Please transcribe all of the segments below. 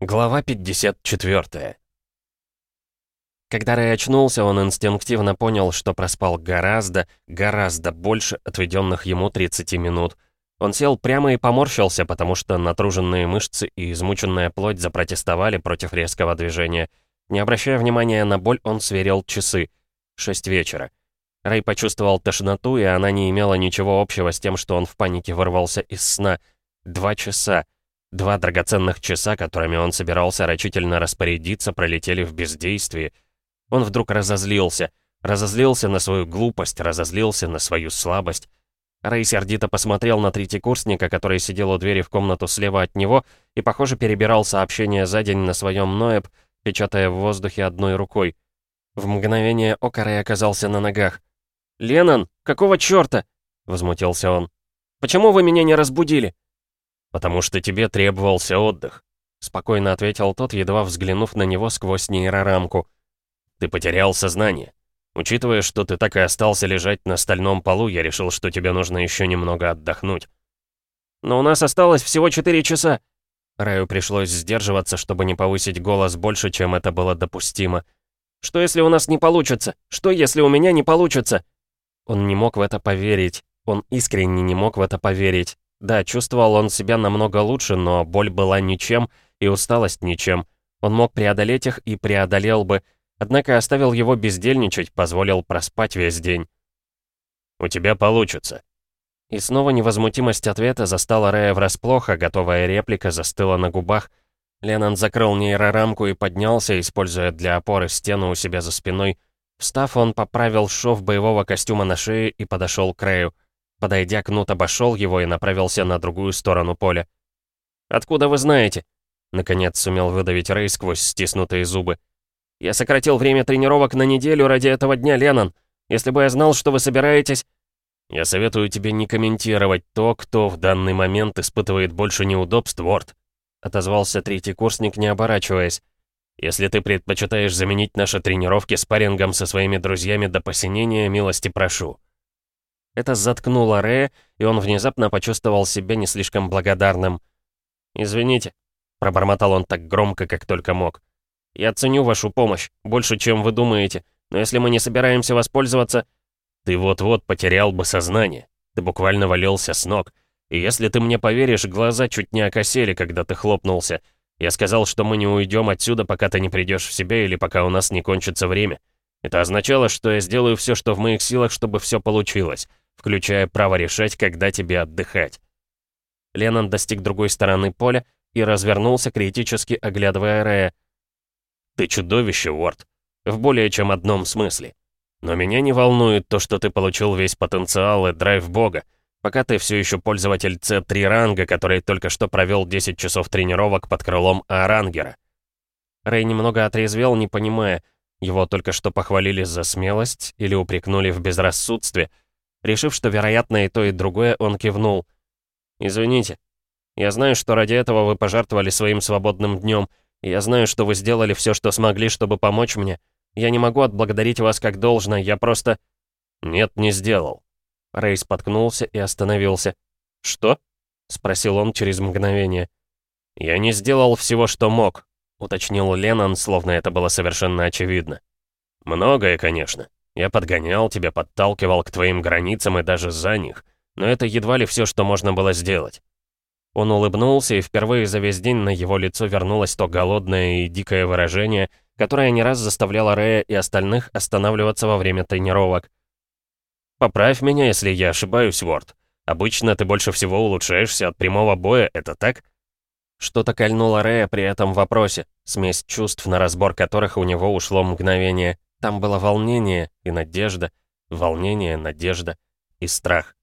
Глава 54 Когда Рэй очнулся, он инстинктивно понял, что проспал гораздо, гораздо больше отведенных ему 30 минут. Он сел прямо и поморщился, потому что натруженные мышцы и измученная плоть запротестовали против резкого движения. Не обращая внимания на боль, он сверил часы. Шесть вечера. Рэй почувствовал тошноту, и она не имела ничего общего с тем, что он в панике вырвался из сна. Два часа. Два драгоценных часа, которыми он собирался рачительно распорядиться, пролетели в бездействии. Он вдруг разозлился. Разозлился на свою глупость, разозлился на свою слабость. Рэй сердито посмотрел на третьекурсника, который сидел у двери в комнату слева от него и, похоже, перебирал сообщения за день на своем Ноэб, печатая в воздухе одной рукой. В мгновение ока Рэй оказался на ногах. «Леннон, какого чёрта?» — возмутился он. «Почему вы меня не разбудили?» «Потому что тебе требовался отдых», — спокойно ответил тот, едва взглянув на него сквозь нейрорамку. «Ты потерял сознание. Учитывая, что ты так и остался лежать на стальном полу, я решил, что тебе нужно еще немного отдохнуть». «Но у нас осталось всего четыре часа». Раю пришлось сдерживаться, чтобы не повысить голос больше, чем это было допустимо. «Что если у нас не получится? Что если у меня не получится?» Он не мог в это поверить. Он искренне не мог в это поверить. Да, чувствовал он себя намного лучше, но боль была ничем, и усталость ничем. Он мог преодолеть их и преодолел бы, однако оставил его бездельничать, позволил проспать весь день. «У тебя получится». И снова невозмутимость ответа застала Рэя врасплох, а готовая реплика застыла на губах. Леннон закрыл нейрорамку и поднялся, используя для опоры стену у себя за спиной. Встав, он поправил шов боевого костюма на шее и подошел к Рэю. Подойдя, Кнут обошел его и направился на другую сторону поля. «Откуда вы знаете?» Наконец сумел выдавить Рэй сквозь стиснутые зубы. «Я сократил время тренировок на неделю ради этого дня, Леннон. Если бы я знал, что вы собираетесь...» «Я советую тебе не комментировать то, кто в данный момент испытывает больше неудобств, Ворд», отозвался третий курсник, не оборачиваясь. «Если ты предпочитаешь заменить наши тренировки спаррингом со своими друзьями до посинения, милости прошу». Это заткнуло Рэя, и он внезапно почувствовал себя не слишком благодарным. «Извините», — пробормотал он так громко, как только мог. «Я ценю вашу помощь, больше, чем вы думаете, но если мы не собираемся воспользоваться...» «Ты вот-вот потерял бы сознание. Ты буквально валился с ног. И если ты мне поверишь, глаза чуть не окосели, когда ты хлопнулся. Я сказал, что мы не уйдем отсюда, пока ты не придешь в себя или пока у нас не кончится время. Это означало, что я сделаю все, что в моих силах, чтобы все получилось включая право решать, когда тебе отдыхать. Леннон достиг другой стороны поля и развернулся, критически оглядывая Рэя. «Ты чудовище, Уорд. В более чем одном смысле. Но меня не волнует то, что ты получил весь потенциал и драйв бога, пока ты все еще пользователь С3 ранга, который только что провел 10 часов тренировок под крылом Арангера». Рэй немного отрезвел, не понимая, его только что похвалили за смелость или упрекнули в безрассудстве — Решив, что вероятно и то, и другое, он кивнул. «Извините. Я знаю, что ради этого вы пожертвовали своим свободным днем. Я знаю, что вы сделали все, что смогли, чтобы помочь мне. Я не могу отблагодарить вас как должно, я просто...» «Нет, не сделал». Рэй споткнулся и остановился. «Что?» — спросил он через мгновение. «Я не сделал всего, что мог», — уточнил Леннон, словно это было совершенно очевидно. «Многое, конечно. Я подгонял тебя, подталкивал к твоим границам и даже за них. Но это едва ли все, что можно было сделать. Он улыбнулся, и впервые за весь день на его лицо вернулось то голодное и дикое выражение, которое не раз заставляло Рэя и остальных останавливаться во время тренировок. «Поправь меня, если я ошибаюсь, Ворд. Обычно ты больше всего улучшаешься от прямого боя, это так?» Что-то кольнуло Рэя при этом вопросе, смесь чувств, на разбор которых у него ушло мгновение. Там было волнение и надежда, волнение, надежда и страх.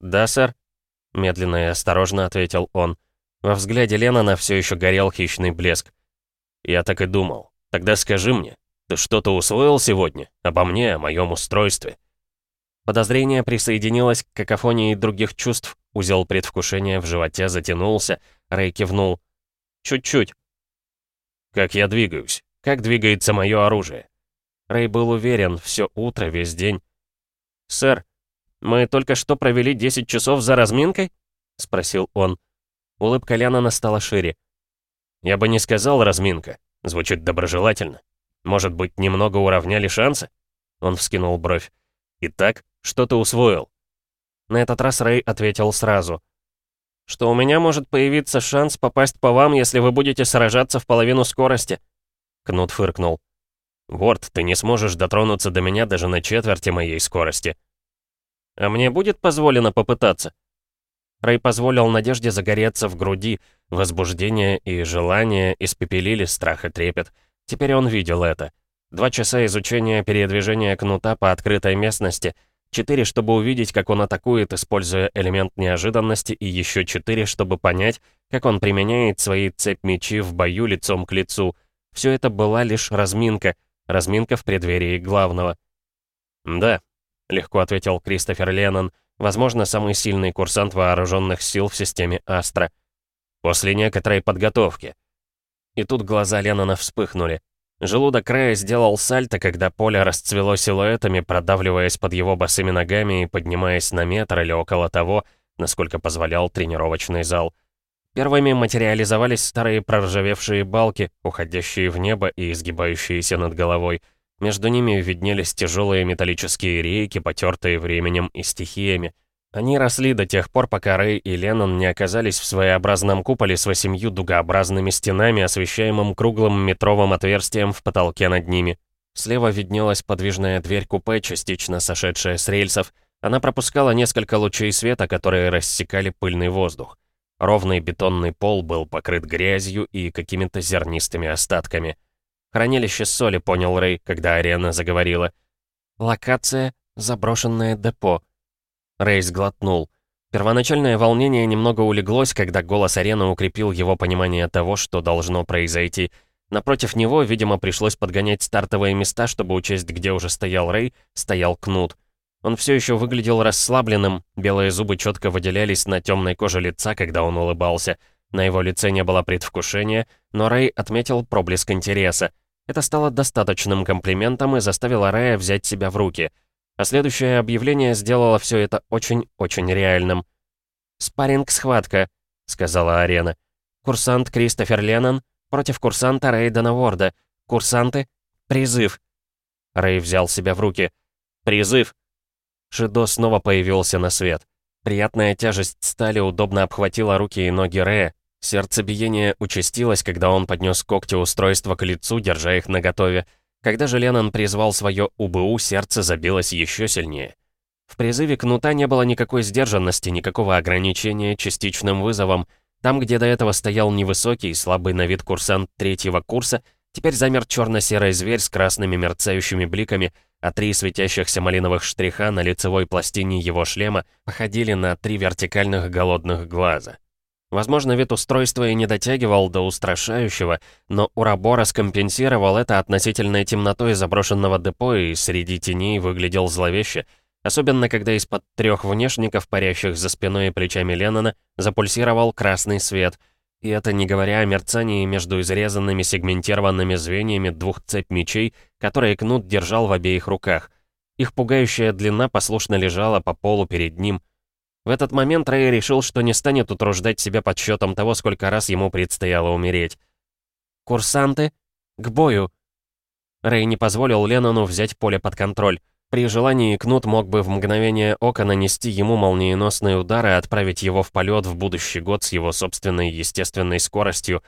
«Да, сэр», — медленно и осторожно ответил он. Во взгляде Леннона все еще горел хищный блеск. «Я так и думал. Тогда скажи мне, ты что-то усвоил сегодня? Обо мне, о моем устройстве?» Подозрение присоединилось к какофонии других чувств, узел предвкушения в животе затянулся, Рэй кивнул. «Чуть-чуть». «Как я двигаюсь? Как двигается мое оружие?» Рэй был уверен, все утро, весь день. «Сэр, мы только что провели 10 часов за разминкой?» — спросил он. Улыбка Лянона стала шире. Я бы не сказал разминка. Звучит доброжелательно. Может быть, немного уравняли шансы? Он вскинул бровь. Итак, что ты усвоил? На этот раз Рэй ответил сразу. Что у меня может появиться шанс попасть по вам, если вы будете сражаться в половину скорости. Кнут фыркнул. «Ворд, ты не сможешь дотронуться до меня даже на четверти моей скорости». «А мне будет позволено попытаться?» Рэй позволил надежде загореться в груди. Возбуждение и желание испепелили страх и трепет. Теперь он видел это. Два часа изучения передвижения кнута по открытой местности. Четыре, чтобы увидеть, как он атакует, используя элемент неожиданности, и еще четыре, чтобы понять, как он применяет свои цепь-мечи в бою лицом к лицу. Все это была лишь разминка, разминка в преддверии главного. «Да», — легко ответил Кристофер Леннон, возможно, самый сильный курсант вооруженных сил в системе Астра. «После некоторой подготовки». И тут глаза Леннона вспыхнули. Желудок Рэя сделал сальто, когда поле расцвело силуэтами, продавливаясь под его босыми ногами и поднимаясь на метр или около того, насколько позволял тренировочный зал. Первыми материализовались старые проржавевшие балки, уходящие в небо и изгибающиеся над головой. Между ними виднелись тяжелые металлические рейки, потертые временем и стихиями. Они росли до тех пор, пока Рэй и Леннон не оказались в своеобразном куполе с восемью дугообразными стенами, освещаемым круглым метровым отверстием в потолке над ними. Слева виднелась подвижная дверь купе, частично сошедшая с рельсов. Она пропускала несколько лучей света, которые рассекали пыльный воздух. Ровный бетонный пол был покрыт грязью и какими-то зернистыми остатками. Хранилище соли, понял Рэй, когда арена заговорила. Локация — заброшенное депо. Рэй сглотнул. Первоначальное волнение немного улеглось, когда голос арены укрепил его понимание того, что должно произойти. Напротив него, видимо, пришлось подгонять стартовые места, чтобы учесть, где уже стоял Рэй, стоял Кнут. Он все еще выглядел расслабленным, белые зубы четко выделялись на темной коже лица, когда он улыбался. На его лице не было предвкушения, но Рэй отметил проблеск интереса. Это стало достаточным комплиментом и заставило Рэя взять себя в руки. А следующее объявление сделало все это очень-очень реальным. «Спарринг-схватка», — сказала арена. «Курсант Кристофер Леннон против курсанта Рейдена Ворда. Курсанты — призыв». Рэй взял себя в руки. «Призыв!» Шидо снова появился на свет. Приятная тяжесть стали удобно обхватила руки и ноги Рэя. Сердцебиение участилось, когда он поднес когти устройства к лицу, держа их наготове. Когда же Леннон призвал свое УБУ, сердце забилось еще сильнее. В призыве кнута не было никакой сдержанности, никакого ограничения частичным вызовом. Там, где до этого стоял невысокий, слабый на вид курсант третьего курса, теперь замер черно-серый зверь с красными мерцающими бликами, а три светящихся малиновых штриха на лицевой пластине его шлема походили на три вертикальных голодных глаза. Возможно, вид устройства и не дотягивал до устрашающего, но Урабора скомпенсировал это относительной темнотой заброшенного депо и среди теней выглядел зловеще, особенно когда из-под трех внешников, парящих за спиной и плечами Леннона, запульсировал красный свет — и это не говоря о мерцании между изрезанными сегментированными звеньями двух цепь мечей, которые Кнут держал в обеих руках. Их пугающая длина послушно лежала по полу перед ним. В этот момент Рэй решил, что не станет утруждать себя подсчетом того, сколько раз ему предстояло умереть. «Курсанты, к бою!» Рэй не позволил Леннону взять поле под контроль. При желании Кнут мог бы в мгновение ока нанести ему молниеносные удары и отправить его в полет в будущий год с его собственной естественной скоростью.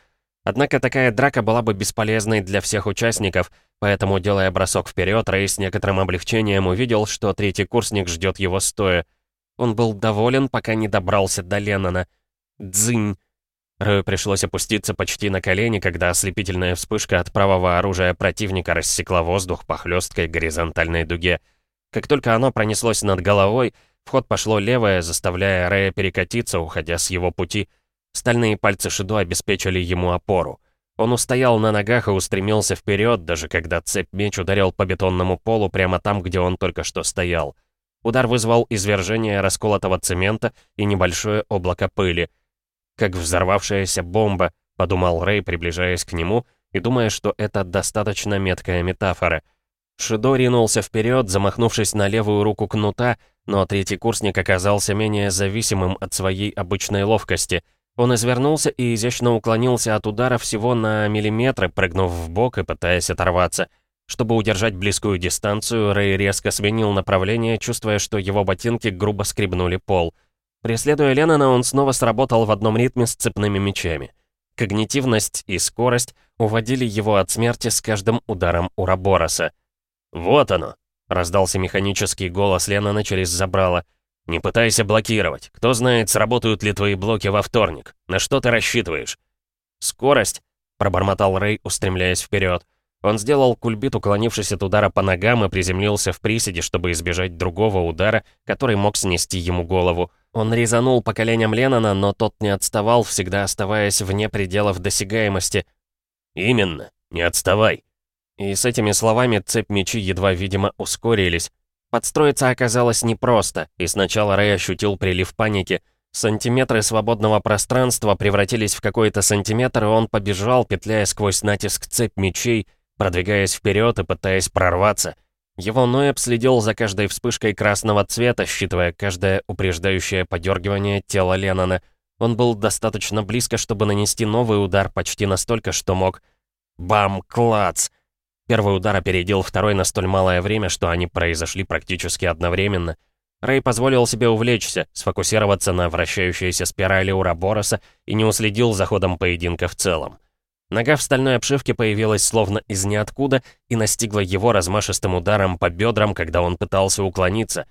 Однако такая драка была бы бесполезной для всех участников, поэтому, делая бросок вперед, Рэй с некоторым облегчением увидел, что третий курсник ждет его стоя. Он был доволен, пока не добрался до Леннона. Дзынь! Рэю пришлось опуститься почти на колени, когда ослепительная вспышка от правого оружия противника рассекла воздух по хлесткой горизонтальной дуге — как только оно пронеслось над головой, в ход пошло левое, заставляя Рэя перекатиться, уходя с его пути. Стальные пальцы Шидо обеспечили ему опору. Он устоял на ногах и устремился вперед, даже когда цепь-меч ударил по бетонному полу прямо там, где он только что стоял. Удар вызвал извержение расколотого цемента и небольшое облако пыли. «Как взорвавшаяся бомба», — подумал Рэй, приближаясь к нему, и думая, что это достаточно меткая метафора — Шидо ринулся вперед, замахнувшись на левую руку кнута, но третий курсник оказался менее зависимым от своей обычной ловкости. Он извернулся и изящно уклонился от удара всего на миллиметры, прыгнув в бок и пытаясь оторваться. Чтобы удержать близкую дистанцию, Рэй резко сменил направление, чувствуя, что его ботинки грубо скребнули пол. Преследуя Леннона, он снова сработал в одном ритме с цепными мечами. Когнитивность и скорость уводили его от смерти с каждым ударом Урабороса. «Вот оно!» — раздался механический голос Леннона через забрало. «Не пытайся блокировать. Кто знает, сработают ли твои блоки во вторник. На что ты рассчитываешь?» «Скорость!» — пробормотал Рэй, устремляясь вперед. Он сделал кульбит, уклонившись от удара по ногам, и приземлился в приседе, чтобы избежать другого удара, который мог снести ему голову. Он резанул по коленям Леннона, но тот не отставал, всегда оставаясь вне пределов досягаемости. «Именно, не отставай!» И с этими словами цепь мечи едва видимо ускорились. Подстроиться оказалось непросто, и сначала Рэй ощутил прилив паники. Сантиметры свободного пространства превратились в какой-то сантиметр, и он побежал, петляя сквозь натиск цепь мечей, продвигаясь вперед и пытаясь прорваться. Его Ноэб следил за каждой вспышкой красного цвета, считывая каждое упреждающее подергивание тела Леннона. Он был достаточно близко, чтобы нанести новый удар почти настолько, что мог. Бам-клац! Первый удар опередил второй на столь малое время, что они произошли практически одновременно. Рэй позволил себе увлечься, сфокусироваться на вращающейся спирали Урабороса и не уследил за ходом поединка в целом. Нога в стальной обшивке появилась словно из ниоткуда и настигла его размашистым ударом по бедрам, когда он пытался уклониться.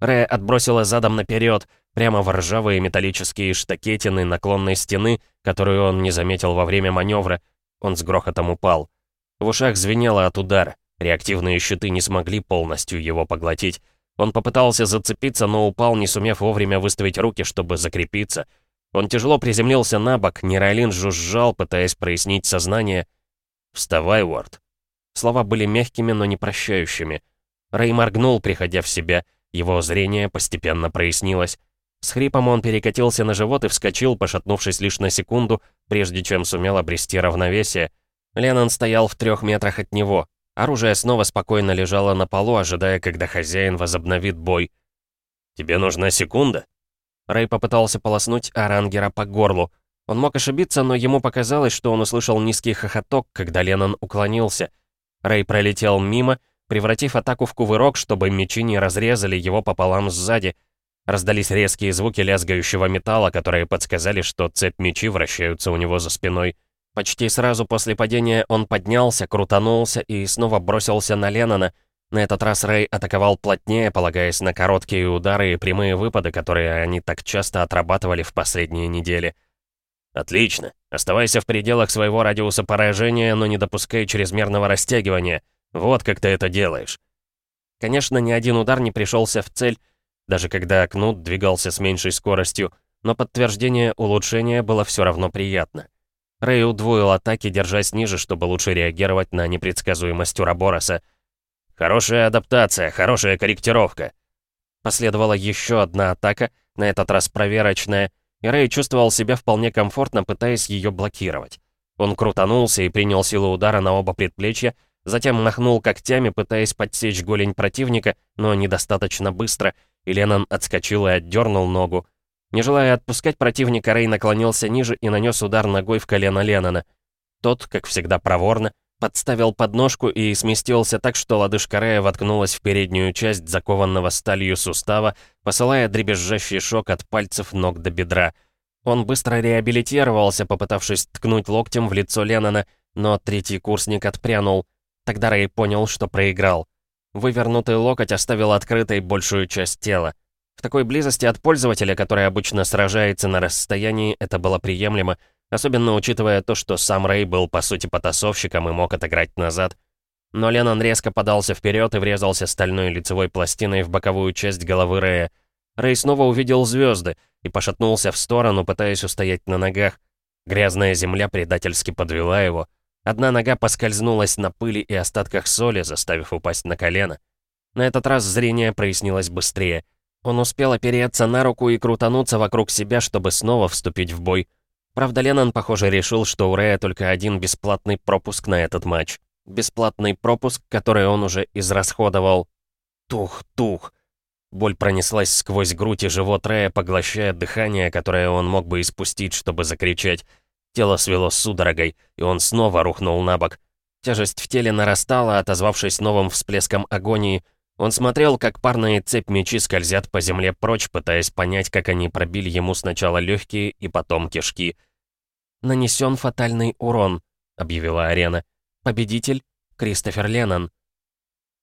Рэя отбросила задом наперед, прямо в ржавые металлические штакетины наклонной стены, которую он не заметил во время маневра. Он с грохотом упал. В ушах звенело от удара. Реактивные щиты не смогли полностью его поглотить. Он попытался зацепиться, но упал, не сумев вовремя выставить руки, чтобы закрепиться. Он тяжело приземлился на бок, Нейролин жужжал, пытаясь прояснить сознание. «Вставай, Уорд». Слова были мягкими, но не прощающими. Рэй моргнул, приходя в себя. Его зрение постепенно прояснилось. С хрипом он перекатился на живот и вскочил, пошатнувшись лишь на секунду, прежде чем сумел обрести равновесие. Леннон стоял в трех метрах от него. Оружие снова спокойно лежало на полу, ожидая, когда хозяин возобновит бой. «Тебе нужна секунда?» Рэй попытался полоснуть Арангера по горлу. Он мог ошибиться, но ему показалось, что он услышал низкий хохоток, когда Леннон уклонился. Рэй пролетел мимо, превратив атаку в кувырок, чтобы мечи не разрезали его пополам сзади. Раздались резкие звуки лязгающего металла, которые подсказали, что цепь мечи вращаются у него за спиной. Почти сразу после падения он поднялся, крутанулся и снова бросился на Леннона. На этот раз Рэй атаковал плотнее, полагаясь на короткие удары и прямые выпады, которые они так часто отрабатывали в последние недели. «Отлично. Оставайся в пределах своего радиуса поражения, но не допускай чрезмерного растягивания. Вот как ты это делаешь». Конечно, ни один удар не пришелся в цель, даже когда Кнут двигался с меньшей скоростью, но подтверждение улучшения было все равно приятно. Рэй удвоил атаки, держась ниже, чтобы лучше реагировать на непредсказуемость Урабороса. «Хорошая адаптация, хорошая корректировка». Последовала еще одна атака, на этот раз проверочная, и Рэй чувствовал себя вполне комфортно, пытаясь ее блокировать. Он крутанулся и принял силу удара на оба предплечья, затем махнул когтями, пытаясь подсечь голень противника, но недостаточно быстро, и Леннон отскочил и отдернул ногу. Не желая отпускать противника, Рэй наклонился ниже и нанес удар ногой в колено Леннона. Тот, как всегда проворно, подставил подножку и сместился так, что лодыжка Рэя воткнулась в переднюю часть закованного сталью сустава, посылая дребезжащий шок от пальцев ног до бедра. Он быстро реабилитировался, попытавшись ткнуть локтем в лицо Леннона, но третий курсник отпрянул. Тогда Рэй понял, что проиграл. Вывернутый локоть оставил открытой большую часть тела. В такой близости от пользователя, который обычно сражается на расстоянии, это было приемлемо, особенно учитывая то, что сам Рэй был по сути потасовщиком и мог отыграть назад. Но Леннон резко подался вперед и врезался стальной лицевой пластиной в боковую часть головы Рэя. Рэй снова увидел звезды и пошатнулся в сторону, пытаясь устоять на ногах. Грязная земля предательски подвела его. Одна нога поскользнулась на пыли и остатках соли, заставив упасть на колено. На этот раз зрение прояснилось быстрее — он успел опереться на руку и крутануться вокруг себя, чтобы снова вступить в бой. Правда, Леннон, похоже, решил, что у Рэя только один бесплатный пропуск на этот матч. Бесплатный пропуск, который он уже израсходовал. Тух-тух. Боль пронеслась сквозь грудь и живот Рэя, поглощая дыхание, которое он мог бы испустить, чтобы закричать. Тело свело судорогой, и он снова рухнул на бок. Тяжесть в теле нарастала, отозвавшись новым всплеском агонии. Он смотрел, как парные цепь мечи скользят по земле прочь, пытаясь понять, как они пробили ему сначала легкие и потом кишки. «Нанесен фатальный урон», — объявила арена. «Победитель — Кристофер Леннон».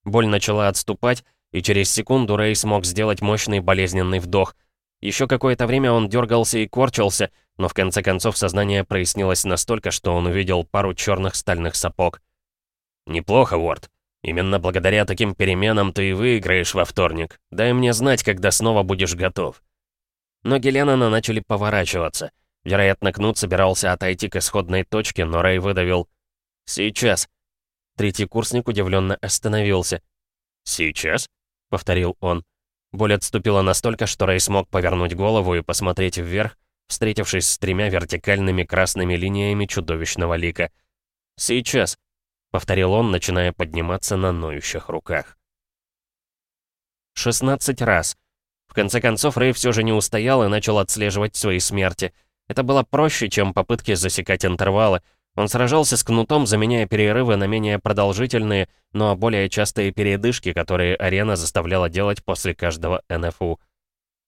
Боль начала отступать, и через секунду Рэй смог сделать мощный болезненный вдох. Еще какое-то время он дергался и корчился, но в конце концов сознание прояснилось настолько, что он увидел пару черных стальных сапог. «Неплохо, Уорд. Именно благодаря таким переменам ты и выиграешь во вторник. Дай мне знать, когда снова будешь готов». Ноги Леннона начали поворачиваться. Вероятно, Кнут собирался отойти к исходной точке, но Рэй выдавил «Сейчас». Третий курсник удивленно остановился. «Сейчас?» — повторил он. Боль отступила настолько, что Рэй смог повернуть голову и посмотреть вверх, встретившись с тремя вертикальными красными линиями чудовищного лика. «Сейчас», — повторил он, начиная подниматься на ноющих руках. 16 раз. В конце концов, Рэй все же не устоял и начал отслеживать свои смерти. Это было проще, чем попытки засекать интервалы, он сражался с кнутом, заменяя перерывы на менее продолжительные, но более частые передышки, которые арена заставляла делать после каждого НФУ.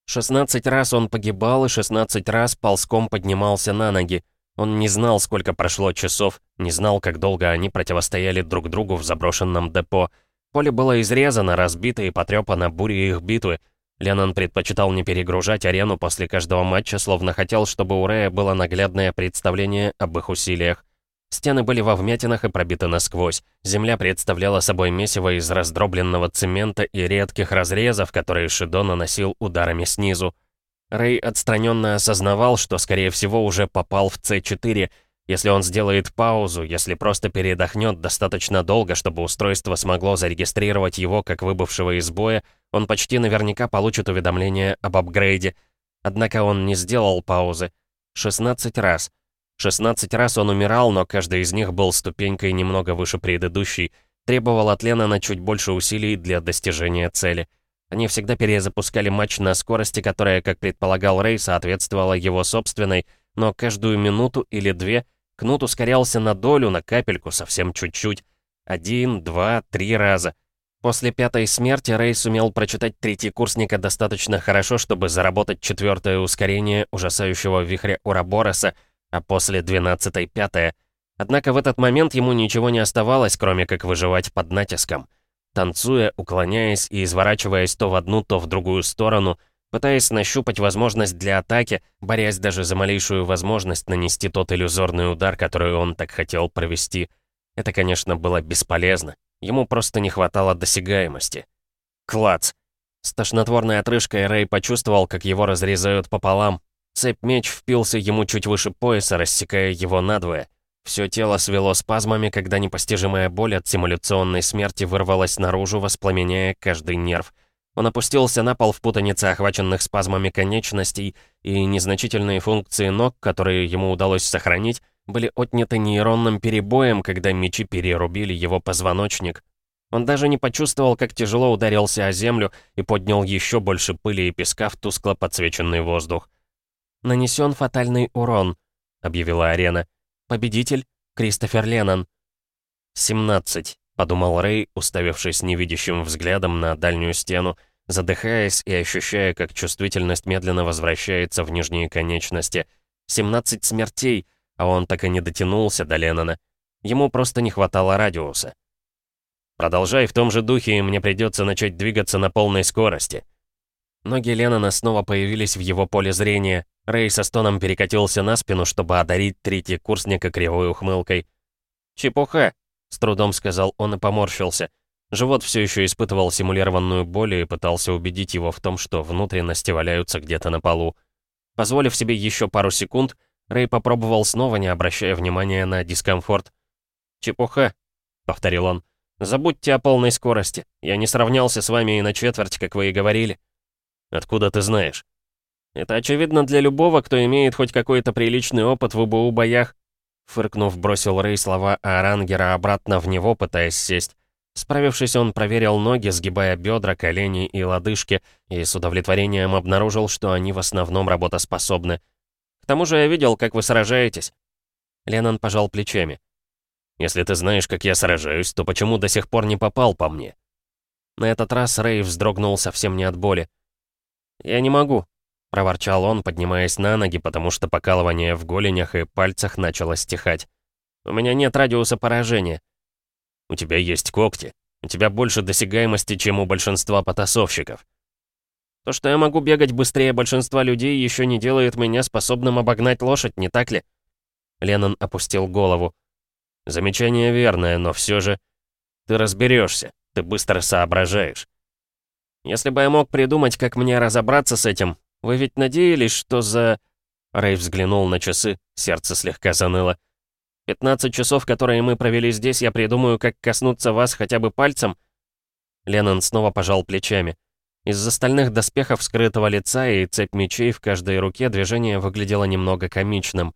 16 раз он погибал и 16 раз ползком поднимался на ноги. Он не знал, сколько прошло часов, не знал, как долго они противостояли друг другу в заброшенном депо. Поле было изрезано, разбито и потрепано бурей их битвы. Леннон предпочитал не перегружать арену после каждого матча, словно хотел, чтобы у Рэя было наглядное представление об их усилиях. Стены были во вмятинах и пробиты насквозь. Земля представляла собой месиво из раздробленного цемента и редких разрезов, которые Шидо наносил ударами снизу. Рэй отстраненно осознавал, что, скорее всего, уже попал в С4. Если он сделает паузу, если просто передохнет достаточно долго, чтобы устройство смогло зарегистрировать его как выбывшего из боя, он почти наверняка получит уведомление об апгрейде. Однако он не сделал паузы. 16 раз — 16 раз он умирал, но каждый из них был ступенькой немного выше предыдущей, требовал от Леннона чуть больше усилий для достижения цели. Они всегда перезапускали матч на скорости, которая, как предполагал Рэй, соответствовала его собственной, но каждую минуту или две Кнут ускорялся на долю, на капельку, совсем чуть-чуть. Один, два, три раза. После пятой смерти Рэй сумел прочитать третий курсника достаточно хорошо, чтобы заработать четвертое ускорение ужасающего вихря Урабороса — а после 12-й пятая. Однако в этот момент ему ничего не оставалось, кроме как выживать под натиском. Танцуя, уклоняясь и изворачиваясь то в одну, то в другую сторону, пытаясь нащупать возможность для атаки, борясь даже за малейшую возможность нанести тот иллюзорный удар, который он так хотел провести. Это, конечно, было бесполезно. Ему просто не хватало досягаемости. Клац! С тошнотворной отрыжкой Рэй почувствовал, как его разрезают пополам, Цепь-меч впился ему чуть выше пояса, рассекая его надвое. Все тело свело спазмами, когда непостижимая боль от симуляционной смерти вырвалась наружу, воспламеняя каждый нерв. Он опустился на пол в путанице охваченных спазмами конечностей, и незначительные функции ног, которые ему удалось сохранить, были отняты нейронным перебоем, когда мечи перерубили его позвоночник. Он даже не почувствовал, как тяжело ударился о землю и поднял еще больше пыли и песка в тускло подсвеченный воздух. «Нанесен фатальный урон», — объявила арена. «Победитель — Кристофер Леннон». «17», — подумал Рэй, уставившись невидящим взглядом на дальнюю стену, задыхаясь и ощущая, как чувствительность медленно возвращается в нижние конечности. «17 смертей», а он так и не дотянулся до Леннона. Ему просто не хватало радиуса. «Продолжай в том же духе, и мне придется начать двигаться на полной скорости», Ноги Леннона снова появились в его поле зрения. Рэй со стоном перекатился на спину, чтобы одарить третий курсника кривой ухмылкой. «Чепуха!» — с трудом сказал он и поморщился. Живот все еще испытывал симулированную боль и пытался убедить его в том, что внутренности валяются где-то на полу. Позволив себе еще пару секунд, Рэй попробовал снова, не обращая внимания на дискомфорт. «Чепуха!» — повторил он. «Забудьте о полной скорости. Я не сравнялся с вами и на четверть, как вы и говорили». «Откуда ты знаешь?» «Это очевидно для любого, кто имеет хоть какой-то приличный опыт в УБУ боях». Фыркнув, бросил Рэй слова Арангера обратно в него, пытаясь сесть. Справившись, он проверил ноги, сгибая бедра, колени и лодыжки, и с удовлетворением обнаружил, что они в основном работоспособны. «К тому же я видел, как вы сражаетесь». Леннон пожал плечами. «Если ты знаешь, как я сражаюсь, то почему до сих пор не попал по мне?» На этот раз Рэй вздрогнул совсем не от боли. «Я не могу», — проворчал он, поднимаясь на ноги, потому что покалывание в голенях и пальцах начало стихать. «У меня нет радиуса поражения». «У тебя есть когти. У тебя больше досягаемости, чем у большинства потасовщиков». «То, что я могу бегать быстрее большинства людей, еще не делает меня способным обогнать лошадь, не так ли?» Леннон опустил голову. «Замечание верное, но все же...» «Ты разберешься, ты быстро соображаешь». «Если бы я мог придумать, как мне разобраться с этим, вы ведь надеялись, что за...» Рэй взглянул на часы, сердце слегка заныло. «15 часов, которые мы провели здесь, я придумаю, как коснуться вас хотя бы пальцем?» Леннон снова пожал плечами. Из-за стальных доспехов скрытого лица и цепь мечей в каждой руке движение выглядело немного комичным.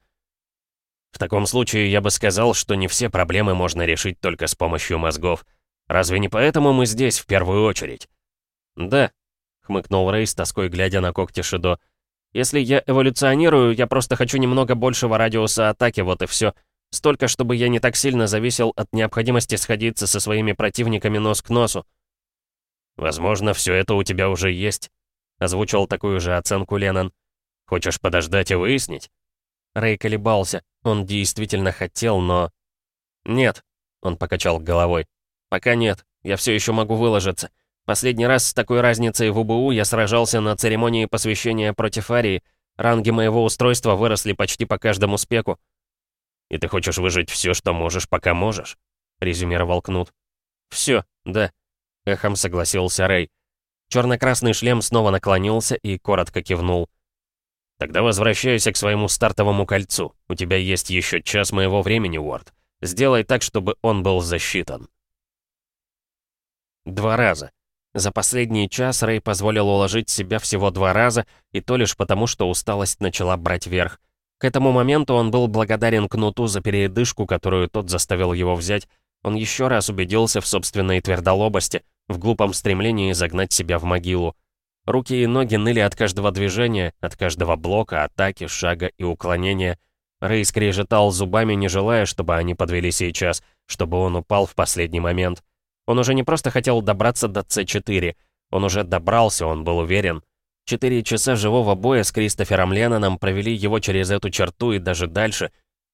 «В таком случае я бы сказал, что не все проблемы можно решить только с помощью мозгов. Разве не поэтому мы здесь в первую очередь?» «Да», хмыкнул Рэй с тоской, глядя на когти Шидо. «Если я эволюционирую, я просто хочу немного большего радиуса атаки, вот и все. Столько, чтобы я не так сильно зависел от необходимости сходиться со своими противниками нос к носу». «Возможно, все это у тебя уже есть», — озвучил такую же оценку Леннон. «Хочешь подождать и выяснить?» Рэй колебался. Он действительно хотел, но... «Нет», — он покачал головой. «Пока нет. Я все еще могу выложиться. Последний раз с такой разницей в УБУ я сражался на церемонии посвящения против Арии. Ранги моего устройства выросли почти по каждому спеку. «И ты хочешь выжить все, что можешь, пока можешь?» — резюмировал Кнут. «Все, да», — эхом согласился Рэй. Черно-красный шлем снова наклонился и коротко кивнул. «Тогда возвращайся к своему стартовому кольцу. У тебя есть еще час моего времени, Уорд. Сделай так, чтобы он был засчитан». Два раза. За последний час Рэй позволил уложить себя всего два раза, и то лишь потому, что усталость начала брать верх. К этому моменту он был благодарен Кнуту за передышку, которую тот заставил его взять. Он еще раз убедился в собственной твердолобости, в глупом стремлении загнать себя в могилу. Руки и ноги ныли от каждого движения, от каждого блока, атаки, шага и уклонения. Рэй скрежетал зубами, не желая, чтобы они подвели сейчас, чтобы он упал в последний момент. Он уже не просто хотел добраться до С4. Он уже добрался, он был уверен. Четыре часа живого боя с Кристофером Ленноном провели его через эту черту и даже дальше.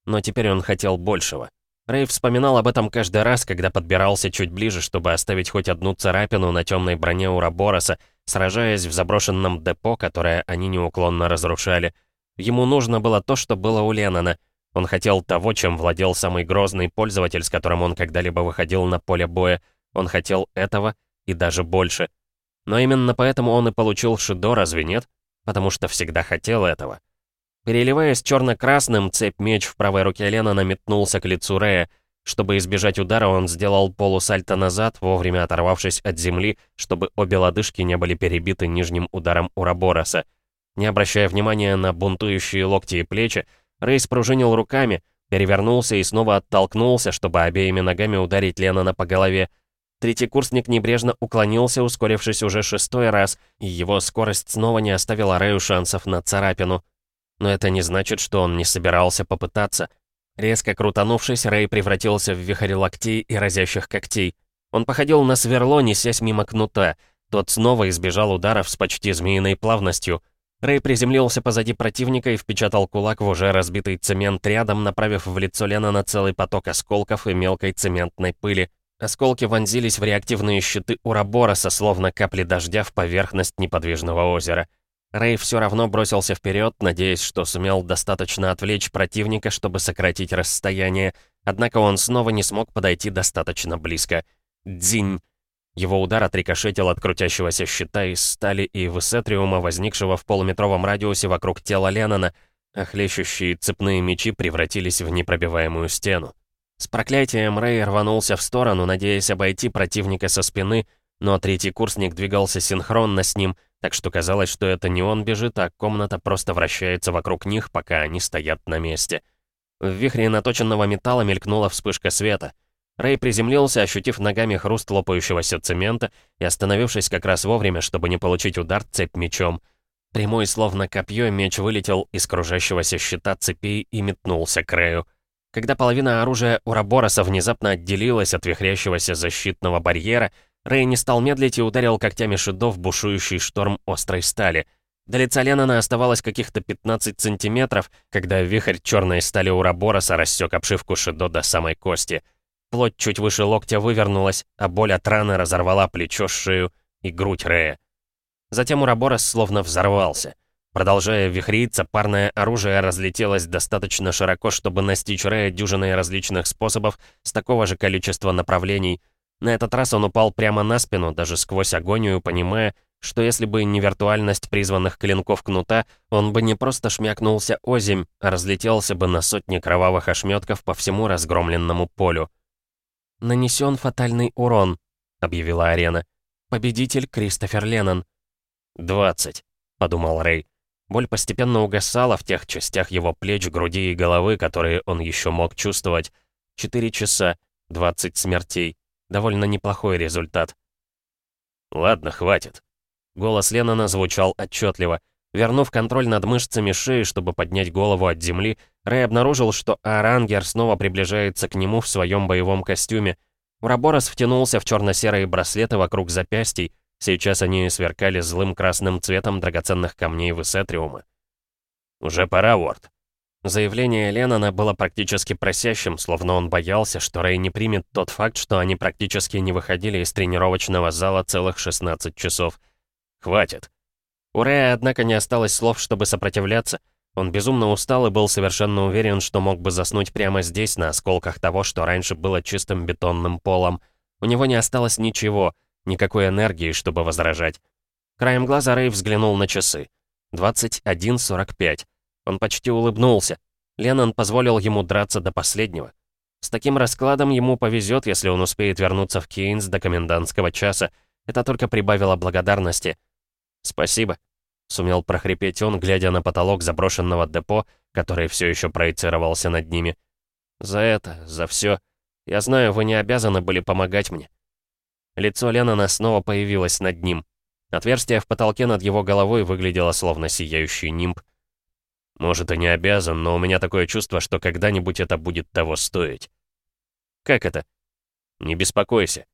Но теперь он хотел большего. Рэй вспоминал об этом каждый раз, когда подбирался чуть ближе, чтобы оставить хоть одну царапину на темной броне Урабороса, сражаясь в заброшенном депо, которое они неуклонно разрушали. Ему нужно было то, что было у Леннона. Он хотел того, чем владел самый грозный пользователь, с которым он когда-либо выходил на поле боя — он хотел этого и даже больше. Но именно поэтому он и получил Шидо, разве нет? Потому что всегда хотел этого. Переливаясь черно-красным, цепь-меч в правой руке Лена наметнулся к лицу Рея. Чтобы избежать удара, он сделал полусальто назад, вовремя оторвавшись от земли, чтобы обе лодыжки не были перебиты нижним ударом Урабороса. Не обращая внимания на бунтующие локти и плечи, Рэй спружинил руками, перевернулся и снова оттолкнулся, чтобы обеими ногами ударить Леннона по голове. Третий курсник небрежно уклонился, ускорившись уже шестой раз, и его скорость снова не оставила Рэю шансов на царапину. Но это не значит, что он не собирался попытаться. Резко крутанувшись, Рэй превратился в вихрь локтей и разящих когтей. Он походил на сверло, несясь мимо кнута. Тот снова избежал ударов с почти змеиной плавностью. Рэй приземлился позади противника и впечатал кулак в уже разбитый цемент рядом, направив в лицо Лена на целый поток осколков и мелкой цементной пыли. Осколки вонзились в реактивные щиты Урабороса, словно капли дождя в поверхность неподвижного озера. Рэй все равно бросился вперед, надеясь, что сумел достаточно отвлечь противника, чтобы сократить расстояние, однако он снова не смог подойти достаточно близко. Дзинь! Его удар отрикошетил от крутящегося щита из стали и высетриума, возникшего в полуметровом радиусе вокруг тела Леннона, а хлещущие цепные мечи превратились в непробиваемую стену. С проклятием Рэй рванулся в сторону, надеясь обойти противника со спины, но третий курсник двигался синхронно с ним, так что казалось, что это не он бежит, а комната просто вращается вокруг них, пока они стоят на месте. В вихре наточенного металла мелькнула вспышка света. Рэй приземлился, ощутив ногами хруст лопающегося цемента и остановившись как раз вовремя, чтобы не получить удар цепь мечом. Прямой, словно копье, меч вылетел из кружащегося щита цепей и метнулся к Рэю. Когда половина оружия Урабороса внезапно отделилась от вихрящегося защитного барьера, Рэй не стал медлить и ударил когтями Шидо в бушующий шторм острой стали. До лица Леннона оставалось каких-то 15 сантиметров, когда вихрь черной стали Урабороса рассек обшивку Шидо до самой кости — Плоть чуть выше локтя вывернулась, а боль от раны разорвала плечо, шею и грудь Рея. Затем Ураборос словно взорвался. Продолжая вихриться, парное оружие разлетелось достаточно широко, чтобы настичь Рея дюжиной различных способов с такого же количества направлений. На этот раз он упал прямо на спину, даже сквозь агонию, понимая, что если бы не виртуальность призванных клинков кнута, он бы не просто шмякнулся озимь, а разлетелся бы на сотни кровавых ошметков по всему разгромленному полю. «Нанесен фатальный урон», — объявила арена. «Победитель Кристофер Леннон». «Двадцать», — подумал Рэй. Боль постепенно угасала в тех частях его плеч, груди и головы, которые он еще мог чувствовать. Четыре часа, двадцать смертей. Довольно неплохой результат. «Ладно, хватит». Голос Леннона звучал отчетливо. Вернув контроль над мышцами шеи, чтобы поднять голову от земли, Рэй обнаружил, что Арангер снова приближается к нему в своем боевом костюме. Ураборос втянулся в черно-серые браслеты вокруг запястий, сейчас они сверкали злым красным цветом драгоценных камней Высетриума. «Уже пора, Уорд». Заявление Леннона было практически просящим, словно он боялся, что Рэй не примет тот факт, что они практически не выходили из тренировочного зала целых 16 часов. «Хватит». У Рэя, однако, не осталось слов, чтобы сопротивляться, он безумно устал и был совершенно уверен, что мог бы заснуть прямо здесь, на осколках того, что раньше было чистым бетонным полом. У него не осталось ничего, никакой энергии, чтобы возражать. Краем глаза Рэй взглянул на часы. 21.45. Он почти улыбнулся. Леннон позволил ему драться до последнего. С таким раскладом ему повезет, если он успеет вернуться в Кейнс до комендантского часа. Это только прибавило благодарности. «Спасибо», Сумел прохрипеть он, глядя на потолок заброшенного депо, который все еще проецировался над ними. «За это, за все. Я знаю, вы не обязаны были помогать мне». Лицо Леннона снова появилось над ним. Отверстие в потолке над его головой выглядело словно сияющий нимб. «Может, и не обязан, но у меня такое чувство, что когда-нибудь это будет того стоить». «Как это?» «Не беспокойся.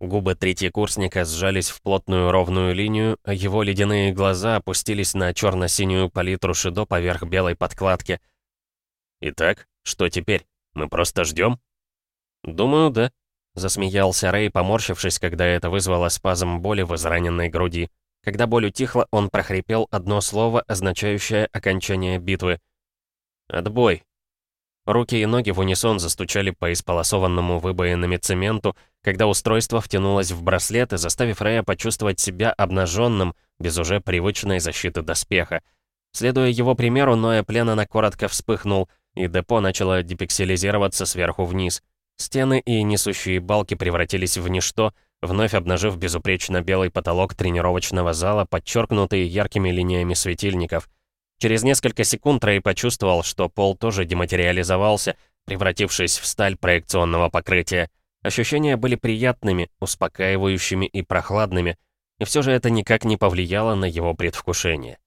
Губы третьекурсника сжались в плотную ровную линию, а его ледяные глаза опустились на черно-синюю палитру Шидо поверх белой подкладки. «Итак, что теперь? Мы просто ждем?» «Думаю, да», — засмеялся Рэй, поморщившись, когда это вызвало спазм боли в израненной груди. Когда боль утихла, он прохрипел одно слово, означающее окончание битвы. «Отбой». Руки и ноги в унисон застучали по исполосованному выбоинами цементу, когда устройство втянулось в браслет, заставив Рэя почувствовать себя обнаженным, без уже привычной защиты доспеха. Следуя его примеру, Ноя Пленана коротко вспыхнул, и депо начало депикселизироваться сверху вниз. Стены и несущие балки превратились в ничто, вновь обнажив безупречно белый потолок тренировочного зала, подчеркнутый яркими линиями светильников — Через несколько секунд Рэй почувствовал, что пол тоже дематериализовался, превратившись в сталь проекционного покрытия. Ощущения были приятными, успокаивающими и прохладными, и все же это никак не повлияло на его предвкушение.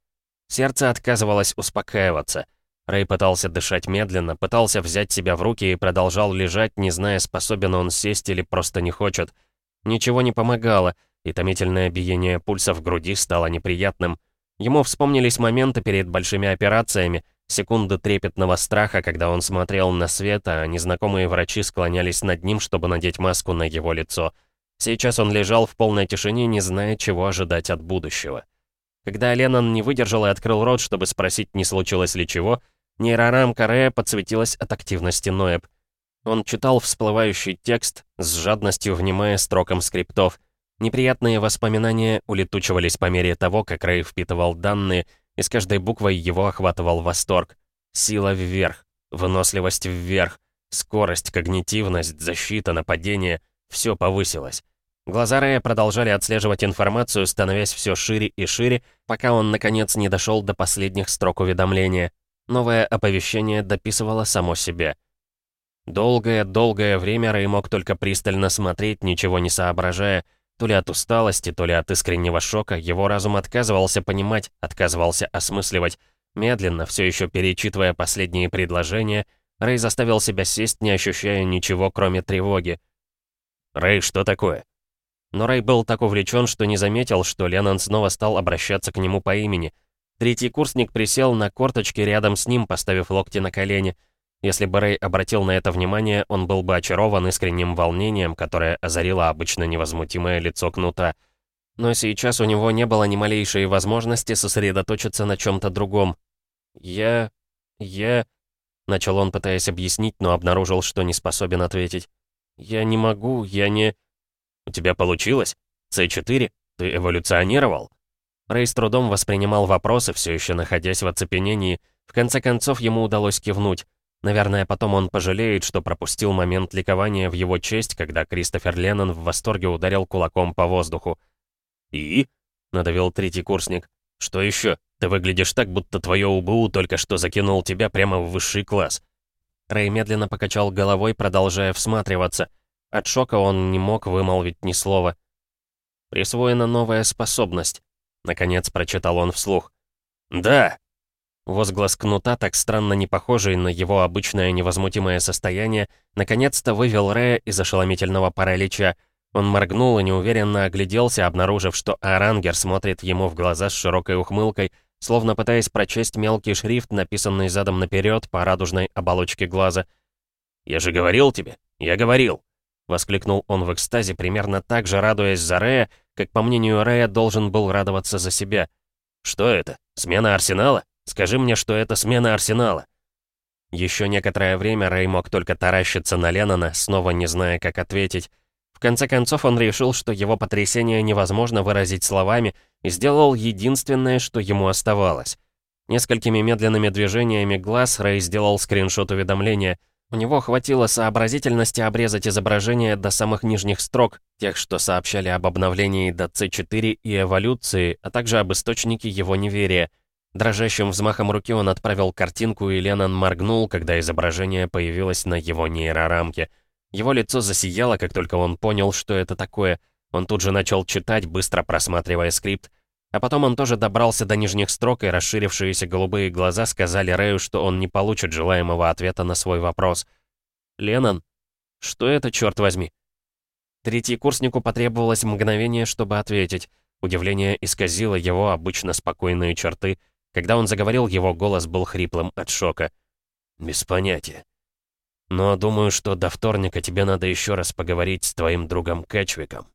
Сердце отказывалось успокаиваться. Рэй пытался дышать медленно, пытался взять себя в руки и продолжал лежать, не зная, способен он сесть или просто не хочет. Ничего не помогало, и томительное биение пульса в груди стало неприятным — Ему вспомнились моменты перед большими операциями, секунды трепетного страха, когда он смотрел на свет, а незнакомые врачи склонялись над ним, чтобы надеть маску на его лицо. Сейчас он лежал в полной тишине, не зная, чего ожидать от будущего. Когда Леннон не выдержал и открыл рот, чтобы спросить, не случилось ли чего, нейрорамка Рэя подсветилась от активности Ноэб. Он читал всплывающий текст, с жадностью внимая строкам скриптов — Неприятные воспоминания улетучивались по мере того, как Рэй впитывал данные, и с каждой буквой его охватывал восторг. Сила вверх, выносливость вверх, скорость, когнитивность, защита, нападение — все повысилось. Глаза Рэя продолжали отслеживать информацию, становясь все шире и шире, пока он, наконец, не дошел до последних строк уведомления. Новое оповещение дописывало само себя. Долгое-долгое время Рэй мог только пристально смотреть, ничего не соображая, то ли от усталости, то ли от искреннего шока, его разум отказывался понимать, отказывался осмысливать. Медленно, все еще перечитывая последние предложения, Рэй заставил себя сесть, не ощущая ничего, кроме тревоги. «Рэй, что такое?» Но Рэй был так увлечен, что не заметил, что Леннон снова стал обращаться к нему по имени. Третий курсник присел на корточки рядом с ним, поставив локти на колени. Если бы Рэй обратил на это внимание, он был бы очарован искренним волнением, которое озарило обычно невозмутимое лицо кнута. Но сейчас у него не было ни малейшей возможности сосредоточиться на чем-то другом. «Я... я...» — начал он, пытаясь объяснить, но обнаружил, что не способен ответить. «Я не могу, я не...» «У тебя получилось? С4? Ты эволюционировал?» Рэй с трудом воспринимал вопросы, все еще находясь в оцепенении. В конце концов, ему удалось кивнуть. Наверное, потом он пожалеет, что пропустил момент ликования в его честь, когда Кристофер Леннон в восторге ударил кулаком по воздуху. «И?» — надавил третий курсник. «Что еще? Ты выглядишь так, будто твое УБУ только что закинул тебя прямо в высший класс». Рэй медленно покачал головой, продолжая всматриваться — от шока он не мог вымолвить ни слова. «Присвоена новая способность», — наконец прочитал он вслух. «Да!» Возглас кнута, так странно не похожий на его обычное невозмутимое состояние, наконец-то вывел Рея из ошеломительного паралича. Он моргнул и неуверенно огляделся, обнаружив, что Арангер смотрит ему в глаза с широкой ухмылкой, словно пытаясь прочесть мелкий шрифт, написанный задом наперед по радужной оболочке глаза. «Я же говорил тебе! Я говорил!» Воскликнул он в экстазе, примерно так же радуясь за Рэя, как, по мнению Рэя, должен был радоваться за себя. «Что это? Смена арсенала? Скажи мне, что это смена арсенала!» Еще некоторое время Рэй мог только таращиться на Леннона, снова не зная, как ответить. В конце концов он решил, что его потрясение невозможно выразить словами, и сделал единственное, что ему оставалось. Несколькими медленными движениями глаз Рэй сделал скриншот уведомления — у него хватило сообразительности обрезать изображение до самых нижних строк, тех, что сообщали об обновлении до C4 и эволюции, а также об источнике его неверия. Дрожащим взмахом руки он отправил картинку, и Леннон моргнул, когда изображение появилось на его нейрорамке. Его лицо засияло, как только он понял, что это такое. Он тут же начал читать, быстро просматривая скрипт. А потом он тоже добрался до нижних строк, и расширившиеся голубые глаза сказали Рэю, что он не получит желаемого ответа на свой вопрос. «Леннон? Что это, черт возьми?» Третий курснику потребовалось мгновение, чтобы ответить. Удивление исказило его обычно спокойные черты. Когда он заговорил, его голос был хриплым от шока. «Без понятия. Но думаю, что до вторника тебе надо еще раз поговорить с твоим другом Кэтчвиком».